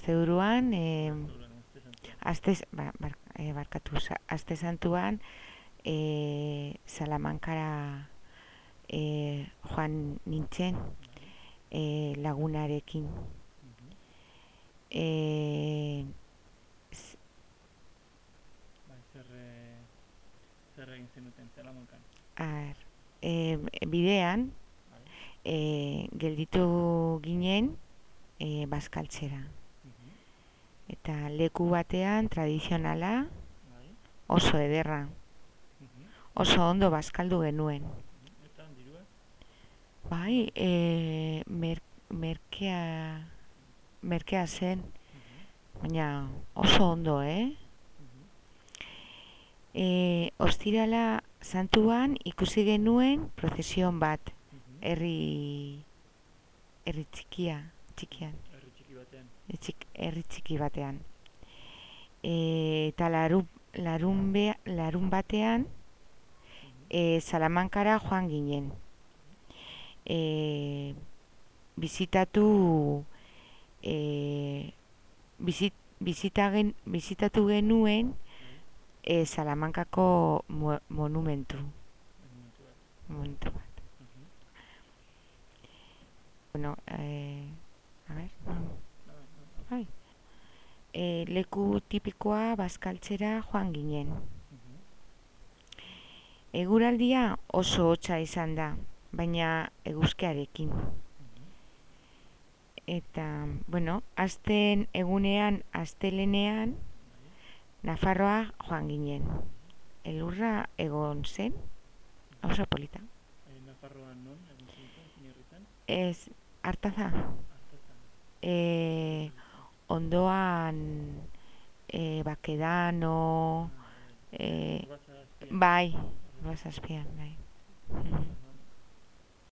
aste buruan, e, aste, ba, bar, e, barkatu, aste santuan, e, Salamankara e, joan nintzen e, lagunarekin. E, s- Bai, zer, eh, zer egin zenuten, Salamankan. ar, e, bidean, e, gelditu ginen e, bazkaltzera. Eta leku batean tradizionala Bai. oso ederra, oso ondo bazkaldu genuen. Eta dirua? Bai, e, mer, merkea, merkea zen, baina oso ondo, eh? E, ostirala santuan ikusi genuen prozesion bat, herri, herri txikia, txikian, Batean. txik, herri txiki batean. E, eta larun, larun, bea, larun batean, e, Salamankara joan ginen. E, bizitatu e, bizit, bizita gen, bizitatu genuen e, Salamankako mo, monumentu, bat. monumentu bat. Bueno, e, a ver, no, Bai, bai, bai. bai. E, leku tipikoa bazkaltzera joan ginen. Eguraldia oso hotza izan da, baina eguzkearekin. Mhm. Eta, bueno, azten egunean, astelenean. Nafarroa joan ginen. Elurra egon zen, oso polita. Eh, Nafarroan non, zintzen, zinirritan? Ez, hartaza, Artazan. e, ondoan, e, bakedano, e, bai. Bai, bazazpian, bai. Mhm. Bai.